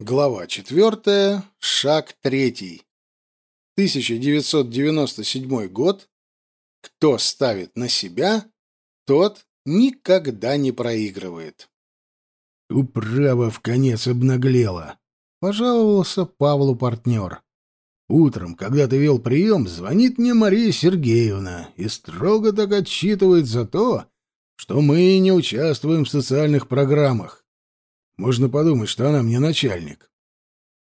Глава четвертая, шаг третий. 1997 год. Кто ставит на себя, тот никогда не проигрывает. «Управа в конец обнаглела», — пожаловался Павлу партнер. «Утром, когда ты вел прием, звонит мне Мария Сергеевна и строго так отчитывает за то, что мы не участвуем в социальных программах. Можно подумать, что она мне начальник.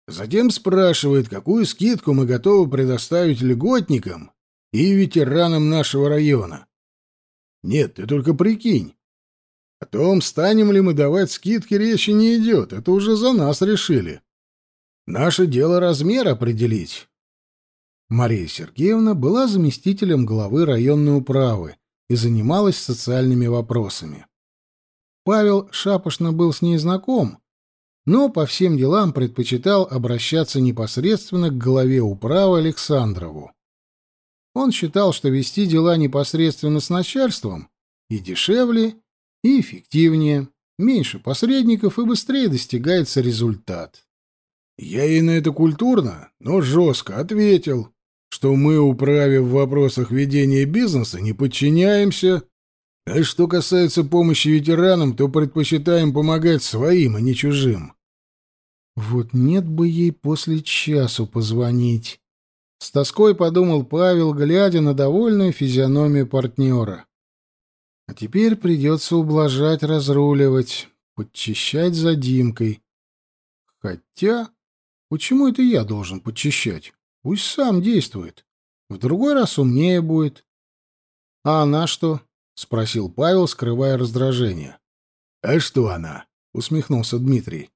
Затем спрашивает, какую скидку мы готовы предоставить льготникам и ветеранам нашего района. Нет, ты только прикинь. О том, станем ли мы давать скидки, речи не идет. Это уже за нас решили. Наше дело размер определить. Мария Сергеевна была заместителем главы районной управы и занималась социальными вопросами. Павел шапошно был с ней знаком, но по всем делам предпочитал обращаться непосредственно к главе управы Александрову. Он считал, что вести дела непосредственно с начальством и дешевле, и эффективнее, меньше посредников и быстрее достигается результат. Я ей на это культурно, но жестко ответил, что мы управе в вопросах ведения бизнеса не подчиняемся а что касается помощи ветеранам, то предпочитаем помогать своим, а не чужим. Вот нет бы ей после часу позвонить. С тоской подумал Павел, глядя на довольную физиономию партнера. А теперь придется ублажать, разруливать, подчищать за Димкой. Хотя, почему это я должен подчищать? Пусть сам действует. В другой раз умнее будет. А она что? — спросил Павел, скрывая раздражение. «А что она?» — усмехнулся Дмитрий.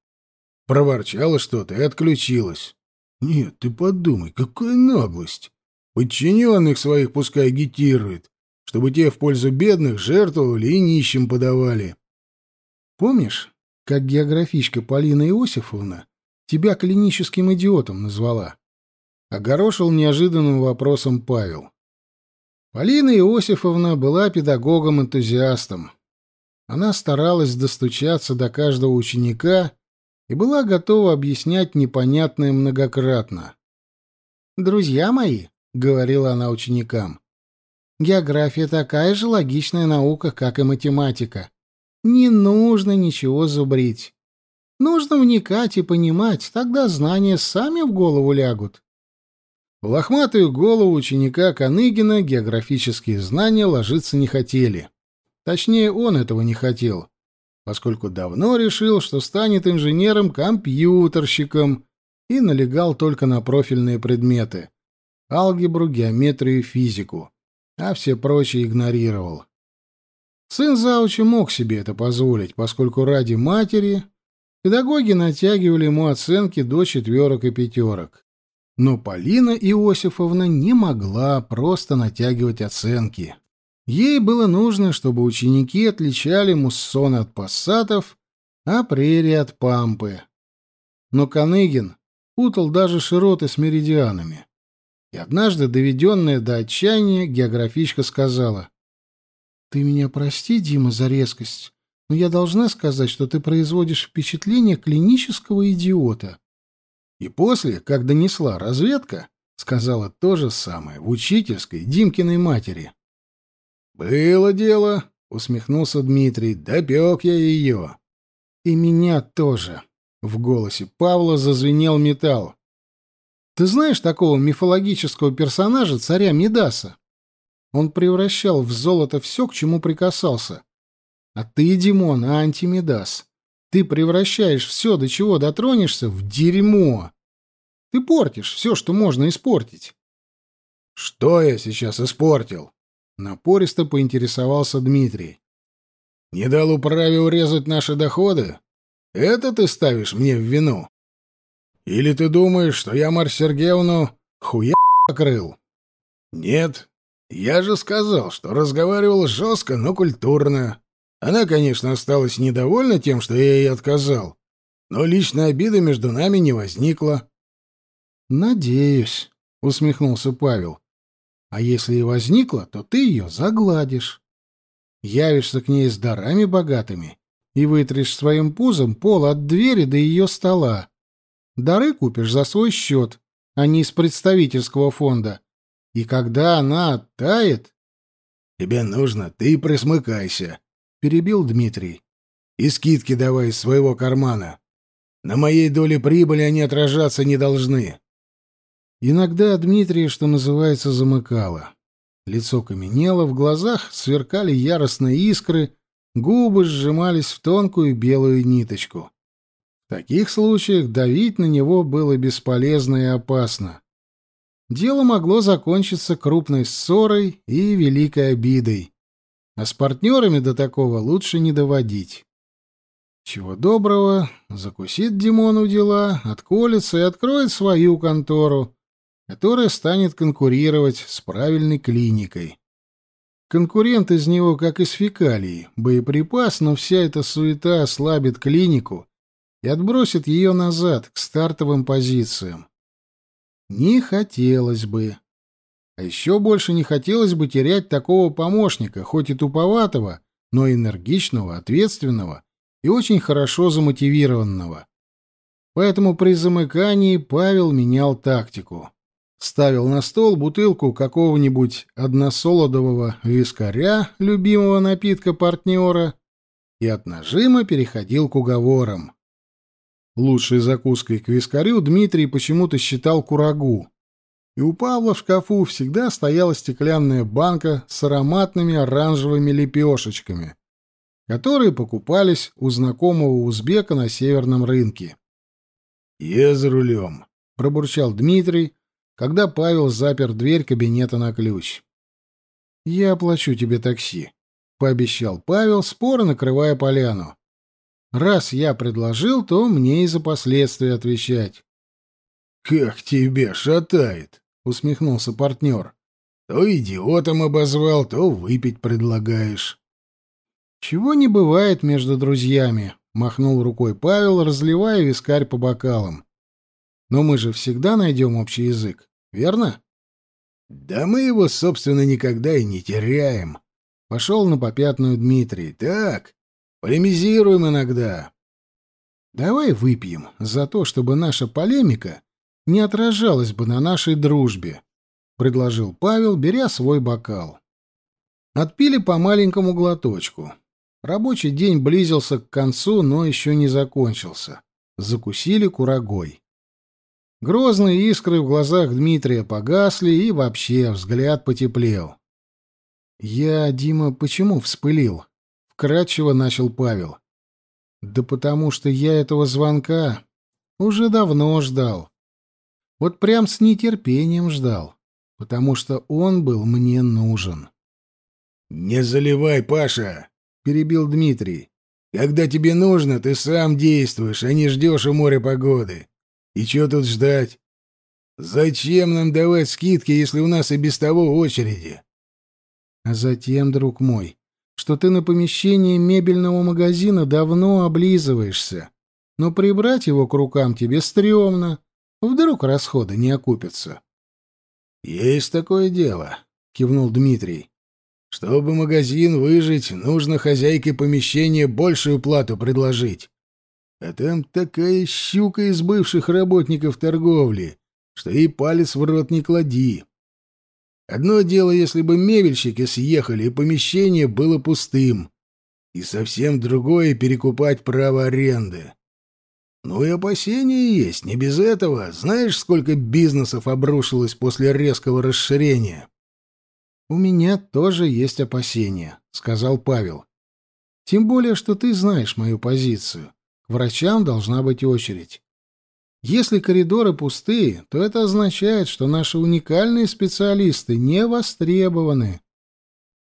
«Проворчала что-то и отключилась». «Нет, ты подумай, какая наглость! Подчиненных своих пускай агитирует, чтобы те в пользу бедных жертвовали и нищим подавали». «Помнишь, как географичка Полина Иосифовна тебя клиническим идиотом назвала?» Огорошил неожиданным вопросом Павел. Полина Иосифовна была педагогом-энтузиастом. Она старалась достучаться до каждого ученика и была готова объяснять непонятное многократно. «Друзья мои», — говорила она ученикам, — «география такая же логичная наука, как и математика. Не нужно ничего зубрить. Нужно вникать и понимать, тогда знания сами в голову лягут. Лохматую голову ученика Каныгина географические знания ложиться не хотели. Точнее, он этого не хотел, поскольку давно решил, что станет инженером-компьютерщиком и налегал только на профильные предметы — алгебру, геометрию, физику, а все прочие игнорировал. Сын Зауча мог себе это позволить, поскольку ради матери педагоги натягивали ему оценки до четверок и пятерок. Но Полина Иосифовна не могла просто натягивать оценки. Ей было нужно, чтобы ученики отличали муссоны от пассатов, а прерии от пампы. Но Каныгин путал даже широты с меридианами. И однажды, доведенная до отчаяния, географичка сказала, «Ты меня прости, Дима, за резкость, но я должна сказать, что ты производишь впечатление клинического идиота». И после, как донесла разведка, сказала то же самое в учительской Димкиной матери. «Было дело», — усмехнулся Дмитрий, — «допек я ее». «И меня тоже», — в голосе Павла зазвенел металл. «Ты знаешь такого мифологического персонажа, царя Мидаса? Он превращал в золото все, к чему прикасался. А ты, Димон, антимидас. Ты превращаешь все, до чего дотронешься, в дерьмо. Ты портишь все, что можно испортить. Что я сейчас испортил? Напористо поинтересовался Дмитрий. Не дал управе урезать наши доходы? Это ты ставишь мне в вину? Или ты думаешь, что я Марь Сергеевну хуя покрыл? Нет. Я же сказал, что разговаривал жестко, но культурно. Она, конечно, осталась недовольна тем, что я ей отказал, но личной обиды между нами не возникло. «Надеюсь», — усмехнулся Павел. «А если и возникла, то ты ее загладишь. Явишься к ней с дарами богатыми и вытрешь своим пузом пол от двери до ее стола. Дары купишь за свой счет, а не из представительского фонда. И когда она оттает... — Тебе нужно, ты присмыкайся, — перебил Дмитрий. — И скидки давай из своего кармана. На моей доле прибыли они отражаться не должны. Иногда Дмитрий, что называется, замыкало. Лицо каменело, в глазах сверкали яростные искры, губы сжимались в тонкую белую ниточку. В таких случаях давить на него было бесполезно и опасно. Дело могло закончиться крупной ссорой и великой обидой. А с партнерами до такого лучше не доводить. Чего доброго, закусит Димону дела, отколется и откроет свою контору, которая станет конкурировать с правильной клиникой. Конкурент из него как из фекалий, боеприпас, но вся эта суета ослабит клинику и отбросит ее назад, к стартовым позициям. Не хотелось бы. А еще больше не хотелось бы терять такого помощника, хоть и туповатого, но энергичного, ответственного и очень хорошо замотивированного. Поэтому при замыкании Павел менял тактику. Ставил на стол бутылку какого-нибудь односолодового вискаря, любимого напитка партнера, и от нажима переходил к уговорам. Лучшей закуской к вискарю Дмитрий почему-то считал курагу. И у Павла в шкафу всегда стояла стеклянная банка с ароматными оранжевыми лепешечками, которые покупались у знакомого узбека на северном рынке. «Я за рулем», — пробурчал Дмитрий, когда Павел запер дверь кабинета на ключ. «Я оплачу тебе такси», — пообещал Павел, споро накрывая поляну. Раз я предложил, то мне и за последствия отвечать. «Как тебе шатает!» — усмехнулся партнер. «То идиотом обозвал, то выпить предлагаешь». «Чего не бывает между друзьями», — махнул рукой Павел, разливая вискарь по бокалам. «Но мы же всегда найдем общий язык, верно?» «Да мы его, собственно, никогда и не теряем», — пошел на попятную Дмитрий. «Так, Полемизируем иногда. Давай выпьем за то, чтобы наша полемика не отражалась бы на нашей дружбе, предложил Павел, беря свой бокал. Отпили по маленькому глоточку. Рабочий день близился к концу, но еще не закончился. Закусили курагой. Грозные искры в глазах Дмитрия погасли, и вообще взгляд потеплел. «Я, Дима, почему вспылил?» вкрадчиво начал Павел. Да потому что я этого звонка уже давно ждал. Вот прям с нетерпением ждал, потому что он был мне нужен. Не заливай, Паша, перебил Дмитрий. Когда тебе нужно, ты сам действуешь, а не ждешь у моря погоды. И что тут ждать? Зачем нам давать скидки, если у нас и без того очереди? А затем, друг мой, что ты на помещении мебельного магазина давно облизываешься, но прибрать его к рукам тебе стрёмно. Вдруг расходы не окупятся. — Есть такое дело, — кивнул Дмитрий. — Чтобы магазин выжить, нужно хозяйке помещения большую плату предложить. А там такая щука из бывших работников торговли, что и палец в рот не клади. Одно дело, если бы мебельщики съехали, и помещение было пустым, и совсем другое — перекупать право аренды. Ну и опасения есть, не без этого. Знаешь, сколько бизнесов обрушилось после резкого расширения? — У меня тоже есть опасения, — сказал Павел. — Тем более, что ты знаешь мою позицию. К врачам должна быть очередь. Если коридоры пустые, то это означает, что наши уникальные специалисты не востребованы.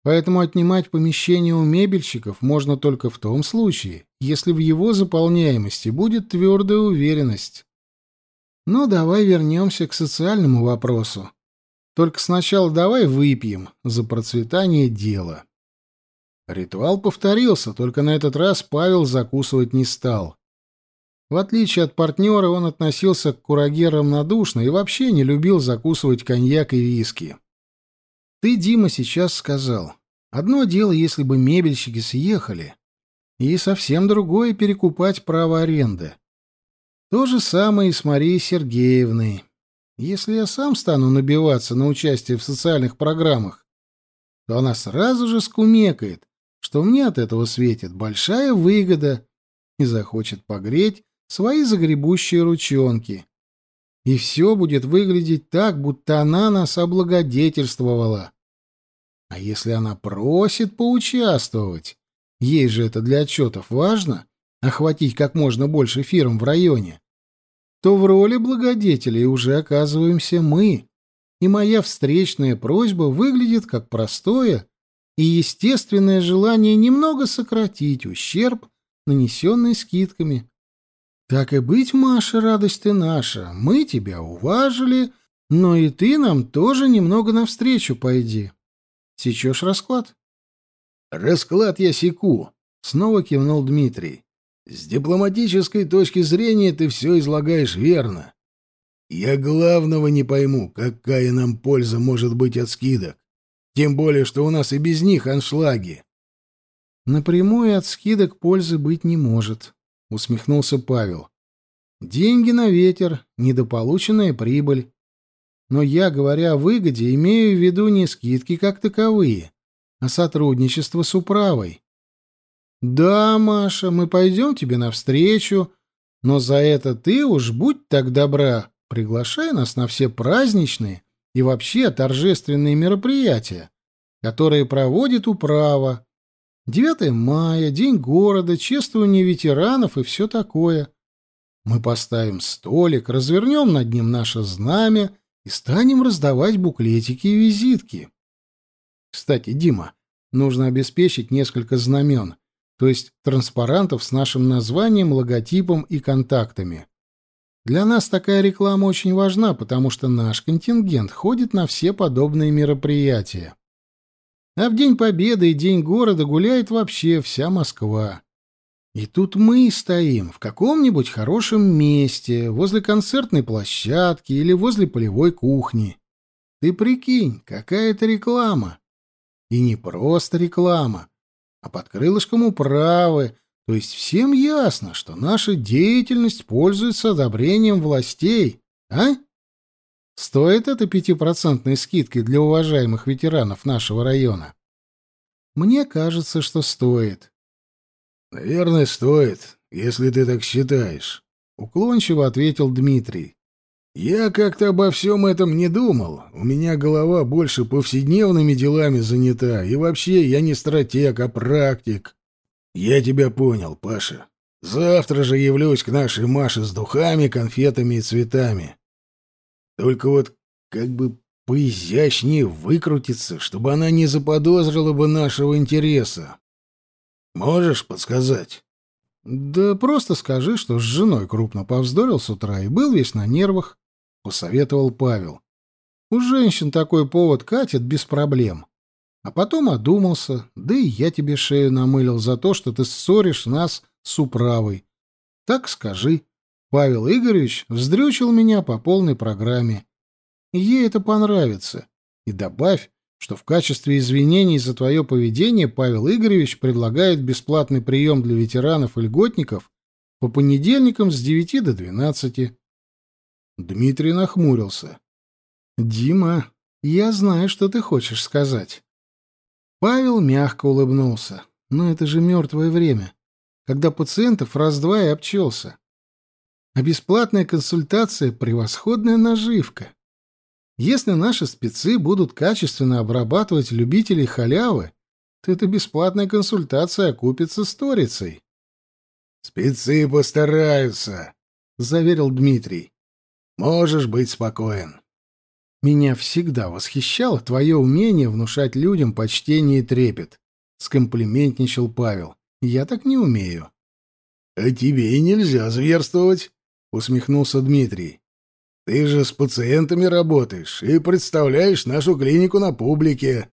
Поэтому отнимать помещение у мебельщиков можно только в том случае, если в его заполняемости будет твердая уверенность. Но давай вернемся к социальному вопросу. Только сначала давай выпьем за процветание дела. Ритуал повторился, только на этот раз Павел закусывать не стал. В отличие от партнера, он относился к кураге равнодушно и вообще не любил закусывать коньяк и виски. «Ты, Дима, сейчас сказал. Одно дело, если бы мебельщики съехали, и совсем другое — перекупать право аренды. То же самое и с Марией Сергеевной. Если я сам стану набиваться на участие в социальных программах, то она сразу же скумекает, что мне от этого светит большая выгода и захочет погреть свои загребущие ручонки. И все будет выглядеть так, будто она нас облагодетельствовала. А если она просит поучаствовать, ей же это для отчетов важно, охватить как можно больше фирм в районе, то в роли благодетелей уже оказываемся мы, и моя встречная просьба выглядит как простое и естественное желание немного сократить ущерб, нанесенный скидками. Так и быть, Маша, радость ты наша, мы тебя уважили, но и ты нам тоже немного навстречу пойди. Сечешь расклад? Расклад я секу, снова кивнул Дмитрий. С дипломатической точки зрения ты все излагаешь верно. Я главного не пойму, какая нам польза может быть от скидок. Тем более, что у нас и без них аншлаги. Напрямую от скидок пользы быть не может, усмехнулся Павел. Деньги на ветер, недополученная прибыль. Но я, говоря о выгоде, имею в виду не скидки как таковые, а сотрудничество с управой. Да, Маша, мы пойдем тебе навстречу, но за это ты уж будь так добра, приглашай нас на все праздничные и вообще торжественные мероприятия, которые проводит управа, 9 мая, День города, чествование ветеранов и все такое. Мы поставим столик, развернем над ним наше знамя и станем раздавать буклетики и визитки. Кстати, Дима, нужно обеспечить несколько знамен, то есть транспарантов с нашим названием, логотипом и контактами. Для нас такая реклама очень важна, потому что наш контингент ходит на все подобные мероприятия. А в День Победы и День города гуляет вообще вся Москва. И тут мы стоим в каком-нибудь хорошем месте, возле концертной площадки или возле полевой кухни. Ты прикинь, какая это реклама. И не просто реклама, а под крылышком управы, то есть всем ясно, что наша деятельность пользуется одобрением властей, а? Стоит это пятипроцентной скидки для уважаемых ветеранов нашего района? Мне кажется, что стоит. Наверное, стоит, если ты так считаешь, уклончиво ответил Дмитрий. Я как-то обо всем этом не думал. У меня голова больше повседневными делами занята, и вообще я не стратег, а практик. Я тебя понял, Паша. Завтра же явлюсь к нашей Маше с духами, конфетами и цветами. Только вот как бы поизящнее выкрутиться, чтобы она не заподозрила бы нашего интереса. Можешь подсказать? Да просто скажи, что с женой крупно повздорил с утра и был весь на нервах, посоветовал Павел. У женщин такой повод катит без проблем. А потом одумался, да и я тебе шею намылил за то, что ты ссоришь нас с управой. Так скажи. Павел Игоревич вздрючил меня по полной программе. Ей это понравится. И добавь, что в качестве извинений за твое поведение Павел Игоревич предлагает бесплатный прием для ветеранов и льготников по понедельникам с 9 до 12. Дмитрий нахмурился. «Дима, я знаю, что ты хочешь сказать». Павел мягко улыбнулся. «Но это же мертвое время, когда пациентов раз-два и обчелся. А бесплатная консультация — превосходная наживка. Если наши спецы будут качественно обрабатывать любителей халявы, то эта бесплатная консультация окупится сторицей. «Спецы постараются», — заверил Дмитрий. «Можешь быть спокоен». «Меня всегда восхищало твое умение внушать людям почтение и трепет», — скомплиментничал Павел. «Я так не умею». «А тебе и нельзя зверствовать», — усмехнулся Дмитрий. Ты же с пациентами работаешь и представляешь нашу клинику на публике.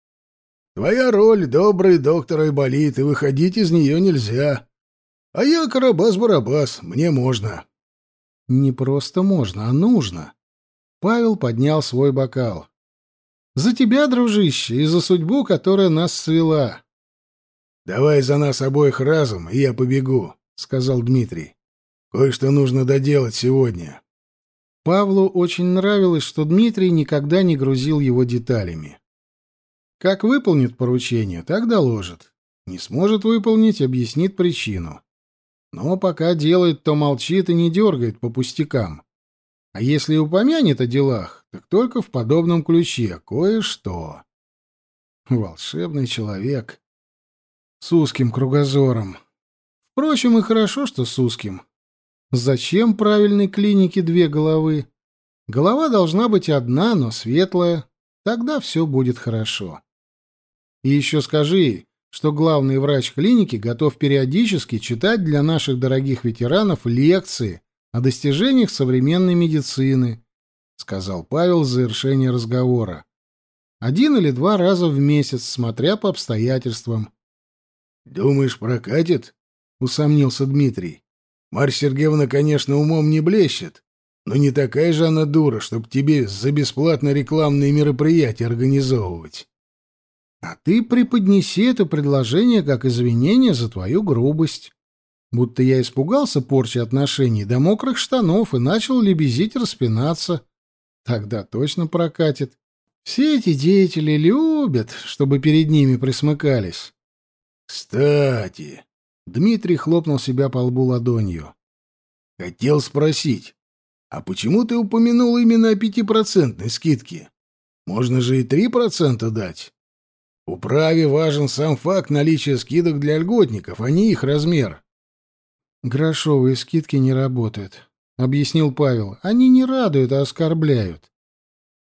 Твоя роль — добрый доктор Айболит, и выходить из нее нельзя. А я Карабас-Барабас, мне можно». «Не просто можно, а нужно». Павел поднял свой бокал. «За тебя, дружище, и за судьбу, которая нас свела». «Давай за нас обоих разом, и я побегу», — сказал Дмитрий. Кое-что нужно доделать сегодня». Павлу очень нравилось, что Дмитрий никогда не грузил его деталями. Как выполнит поручение, так доложит. Не сможет выполнить, объяснит причину. Но пока делает, то молчит и не дергает по пустякам. А если упомянет о делах, так только в подобном ключе, кое-что. Волшебный человек. С узким кругозором. Впрочем, и хорошо, что с узким. Зачем правильной клинике две головы? Голова должна быть одна, но светлая. Тогда все будет хорошо. И еще скажи, что главный врач клиники готов периодически читать для наших дорогих ветеранов лекции о достижениях современной медицины, сказал Павел в завершении разговора. Один или два раза в месяц, смотря по обстоятельствам. Думаешь, прокатит? усомнился Дмитрий. Марья Сергеевна, конечно, умом не блещет, но не такая же она дура, чтобы тебе за бесплатно рекламные мероприятия организовывать. А ты преподнеси это предложение как извинение за твою грубость. Будто я испугался порчи отношений до мокрых штанов и начал лебезить распинаться. Тогда точно прокатит. Все эти деятели любят, чтобы перед ними присмыкались. Кстати, Дмитрий хлопнул себя по лбу ладонью. Хотел спросить, а почему ты упомянул именно о пятипроцентной скидке? Можно же и три процента дать. Управе важен сам факт наличия скидок для льготников, а не их размер. Грошовые скидки не работают, объяснил Павел. Они не радуют, а оскорбляют.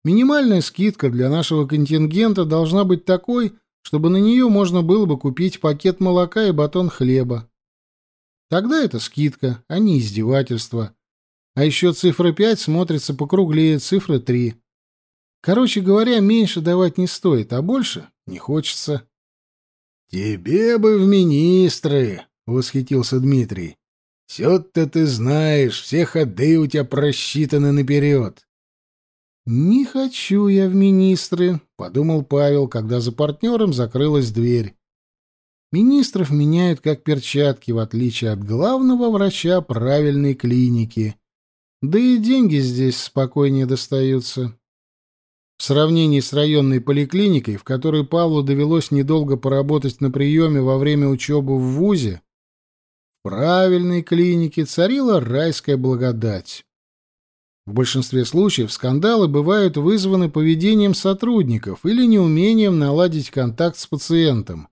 Минимальная скидка для нашего контингента должна быть такой, чтобы на нее можно было бы купить пакет молока и батон хлеба. Тогда это скидка, а не издевательство. А еще цифра 5 смотрится покруглее цифры 3. Короче говоря, меньше давать не стоит, а больше не хочется. «Тебе бы в министры!» — восхитился Дмитрий. «Все-то ты знаешь, все ходы у тебя просчитаны наперед». «Не хочу я в министры», — подумал Павел, когда за партнером закрылась дверь. «Министров меняют как перчатки, в отличие от главного врача правильной клиники. Да и деньги здесь спокойнее достаются». В сравнении с районной поликлиникой, в которой Павлу довелось недолго поработать на приеме во время учебы в ВУЗе, в правильной клинике царила райская благодать. В большинстве случаев скандалы бывают вызваны поведением сотрудников или неумением наладить контакт с пациентом.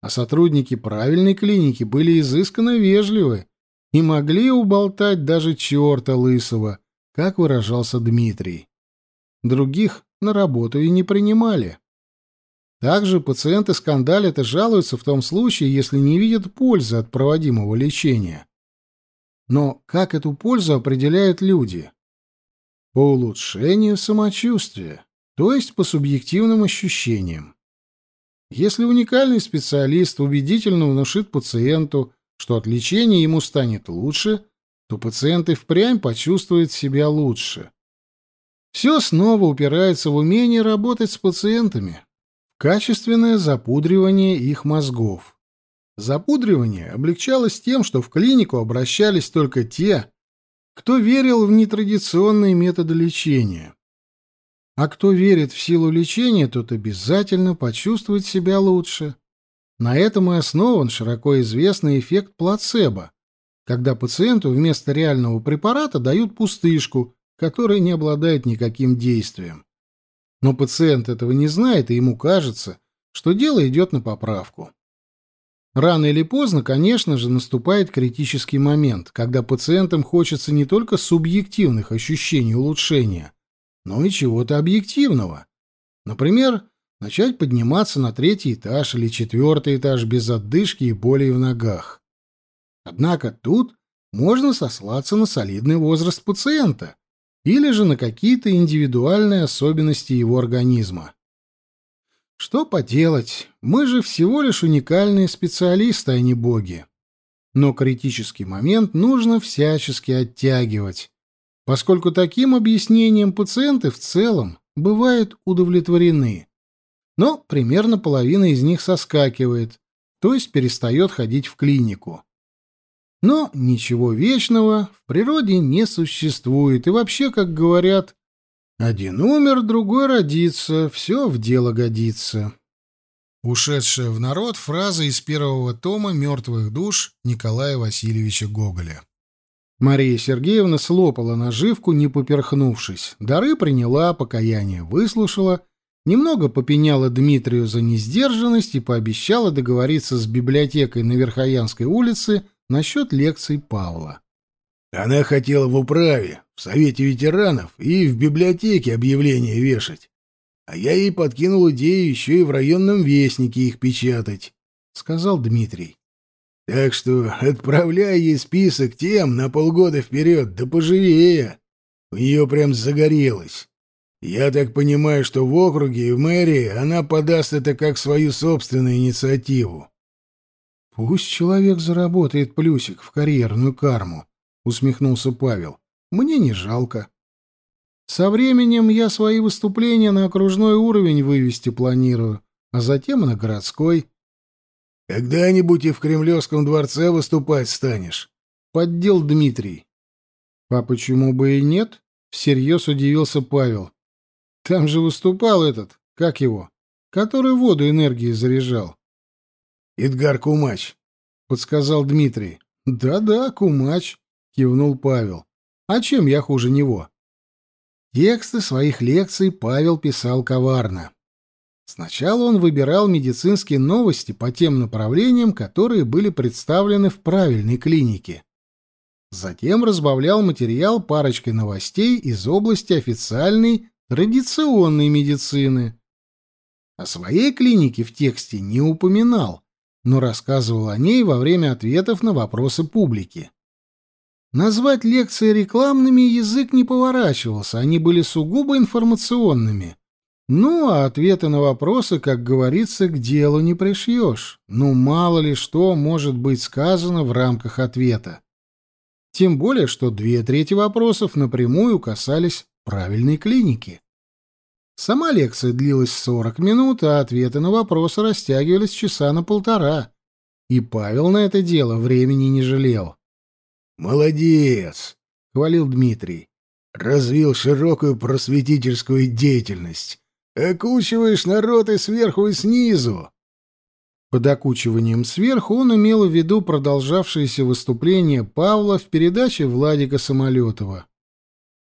А сотрудники правильной клиники были изысканно вежливы и могли уболтать даже черта лысого, как выражался Дмитрий. Других на работу и не принимали. Также пациенты скандалят и жалуются в том случае, если не видят пользы от проводимого лечения. Но как эту пользу определяют люди? По улучшению самочувствия, то есть по субъективным ощущениям. Если уникальный специалист убедительно внушит пациенту, что от лечения ему станет лучше, то пациент и впрямь почувствует себя лучше. Все снова упирается в умение работать с пациентами, в качественное запудривание их мозгов. Запудривание облегчалось тем, что в клинику обращались только те, кто верил в нетрадиционные методы лечения. А кто верит в силу лечения, тот обязательно почувствует себя лучше. На этом и основан широко известный эффект плацебо, когда пациенту вместо реального препарата дают пустышку, которая не обладает никаким действием. Но пациент этого не знает, и ему кажется, что дело идет на поправку. Рано или поздно, конечно же, наступает критический момент, когда пациентам хочется не только субъективных ощущений улучшения, но и чего-то объективного. Например, начать подниматься на третий этаж или четвертый этаж без отдышки и боли в ногах. Однако тут можно сослаться на солидный возраст пациента, или же на какие-то индивидуальные особенности его организма. Что поделать, мы же всего лишь уникальные специалисты, а не боги. Но критический момент нужно всячески оттягивать, поскольку таким объяснением пациенты в целом бывают удовлетворены. Но примерно половина из них соскакивает, то есть перестает ходить в клинику. Но ничего вечного в природе не существует, и вообще, как говорят, один умер, другой родится, все в дело годится. Ушедшая в народ фраза из первого тома «Мертвых душ» Николая Васильевича Гоголя. Мария Сергеевна слопала наживку, не поперхнувшись. Дары приняла, покаяние выслушала, немного попеняла Дмитрию за несдержанность и пообещала договориться с библиотекой на Верхоянской улице насчет лекций Павла. Она хотела в управе, в Совете ветеранов и в библиотеке объявления вешать. А я ей подкинул идею еще и в районном вестнике их печатать, — сказал Дмитрий. Так что отправляй ей список тем на полгода вперед, да поживее. У нее прям загорелось. Я так понимаю, что в округе и в мэрии она подаст это как свою собственную инициативу. Пусть человек заработает плюсик в карьерную карму, усмехнулся Павел. Мне не жалко. Со временем я свои выступления на окружной уровень вывести планирую, а затем на городской. Когда-нибудь и в Кремлевском дворце выступать станешь, поддел Дмитрий. А почему бы и нет? Всерьез удивился Павел. Там же выступал этот, как его, который воду энергии заряжал. Эдгар Кумач, подсказал Дмитрий. Да-да, Кумач, кивнул Павел. А чем я хуже него? Тексты своих лекций Павел писал коварно. Сначала он выбирал медицинские новости по тем направлениям, которые были представлены в правильной клинике. Затем разбавлял материал парочкой новостей из области официальной традиционной медицины. О своей клинике в тексте не упоминал, но рассказывал о ней во время ответов на вопросы публики. Назвать лекции рекламными язык не поворачивался, они были сугубо информационными. Ну, а ответы на вопросы, как говорится, к делу не пришьешь. Ну, мало ли что может быть сказано в рамках ответа. Тем более, что две трети вопросов напрямую касались правильной клиники. Сама лекция длилась 40 минут, а ответы на вопросы растягивались часа на полтора. И Павел на это дело времени не жалел. «Молодец!» — хвалил Дмитрий. «Развил широкую просветительскую деятельность. Окучиваешь народ и сверху, и снизу. Под окучиванием сверху он имел в виду продолжавшееся выступление Павла в передаче Владика Самолетова.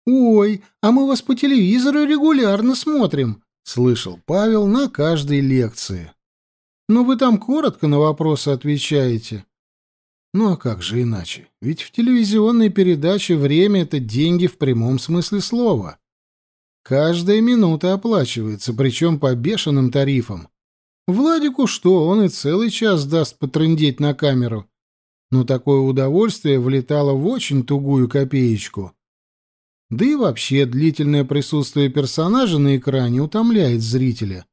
«Ой, а мы вас по телевизору регулярно смотрим», — слышал Павел на каждой лекции. «Но вы там коротко на вопросы отвечаете». «Ну а как же иначе? Ведь в телевизионной передаче время — это деньги в прямом смысле слова. Каждая минута оплачивается, причем по бешеным тарифам. Владику что, он и целый час даст потрындеть на камеру. Но такое удовольствие влетало в очень тугую копеечку. Да и вообще длительное присутствие персонажа на экране утомляет зрителя.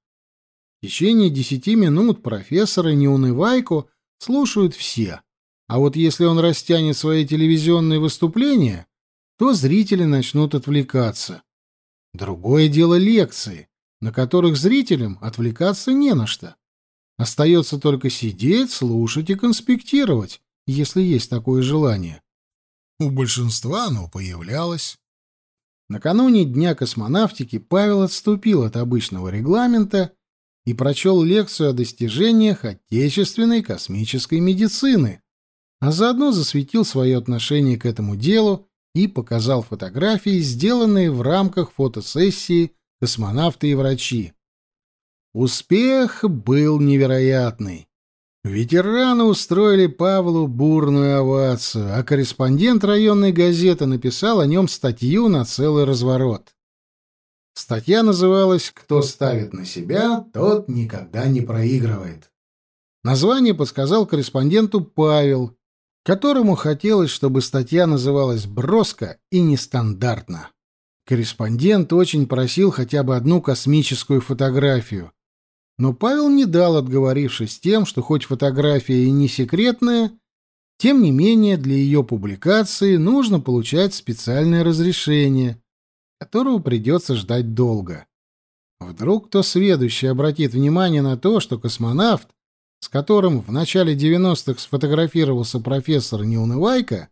В течение десяти минут профессора Неунывайку слушают все. А вот если он растянет свои телевизионные выступления, то зрители начнут отвлекаться. Другое дело лекции, на которых зрителям отвлекаться не на что. Остается только сидеть, слушать и конспектировать, если есть такое желание. У большинства оно появлялось. Накануне Дня космонавтики Павел отступил от обычного регламента и прочел лекцию о достижениях отечественной космической медицины, а заодно засветил свое отношение к этому делу и показал фотографии, сделанные в рамках фотосессии «Космонавты и врачи». Успех был невероятный. Ветераны устроили Павлу бурную овацию, а корреспондент районной газеты написал о нем статью на целый разворот. Статья называлась «Кто ставит на себя, тот никогда не проигрывает». Название подсказал корреспонденту Павел, которому хотелось, чтобы статья называлась броско и нестандартно. Корреспондент очень просил хотя бы одну космическую фотографию. Но Павел не дал, отговорившись тем, что хоть фотография и не секретная, тем не менее для ее публикации нужно получать специальное разрешение, которого придется ждать долго. Вдруг кто сведущий обратит внимание на то, что космонавт с которым в начале 90-х сфотографировался профессор Неунывайко,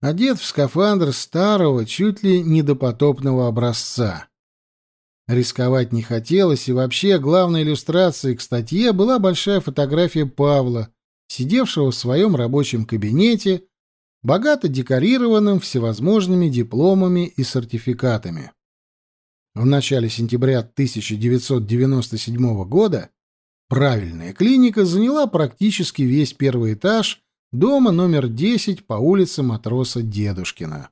одет в скафандр старого, чуть ли не допотопного образца. Рисковать не хотелось, и вообще главной иллюстрацией к статье была большая фотография Павла, сидевшего в своем рабочем кабинете, богато декорированным всевозможными дипломами и сертификатами. В начале сентября 1997 года правильная клиника заняла практически весь первый этаж дома номер 10 по улице Матроса Дедушкина.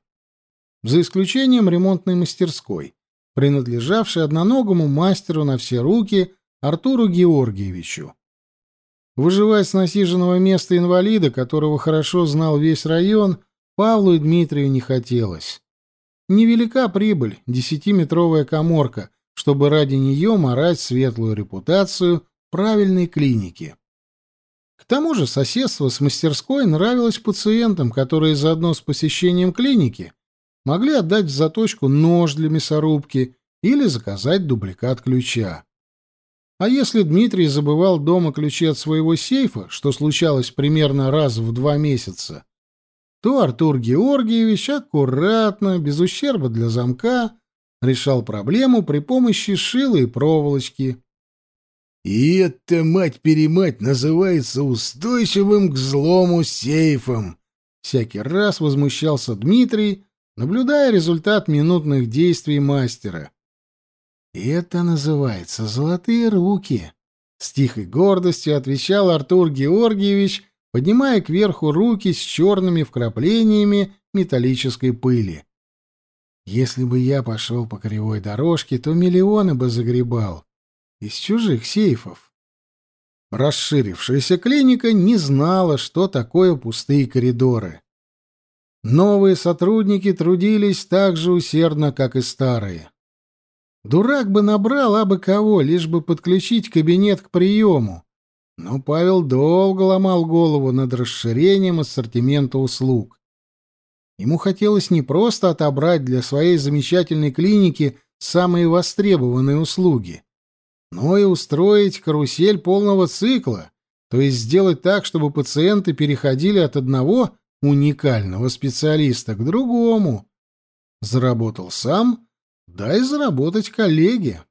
За исключением ремонтной мастерской, принадлежавшей одноногому мастеру на все руки Артуру Георгиевичу. Выживать с насиженного места инвалида, которого хорошо знал весь район, Павлу и Дмитрию не хотелось. Невелика прибыль, десятиметровая коморка, чтобы ради нее морать светлую репутацию правильной клиники. К тому же соседство с мастерской нравилось пациентам, которые заодно с посещением клиники могли отдать в заточку нож для мясорубки или заказать дубликат ключа. А если Дмитрий забывал дома ключи от своего сейфа, что случалось примерно раз в два месяца, то Артур Георгиевич аккуратно, без ущерба для замка, решал проблему при помощи шила и проволочки. И это, мать-перемать, называется устойчивым к злому сейфом. Всякий раз возмущался Дмитрий, наблюдая результат минутных действий мастера. «Это называется золотые руки», — с тихой гордостью отвечал Артур Георгиевич, поднимая кверху руки с черными вкраплениями металлической пыли. «Если бы я пошел по кривой дорожке, то миллионы бы загребал. Из чужих сейфов». Расширившаяся клиника не знала, что такое пустые коридоры. Новые сотрудники трудились так же усердно, как и старые. Дурак бы набрал абы кого, лишь бы подключить кабинет к приему. Но Павел долго ломал голову над расширением ассортимента услуг. Ему хотелось не просто отобрать для своей замечательной клиники самые востребованные услуги, но и устроить карусель полного цикла, то есть сделать так, чтобы пациенты переходили от одного уникального специалиста к другому. Заработал сам, дай заработать коллеге.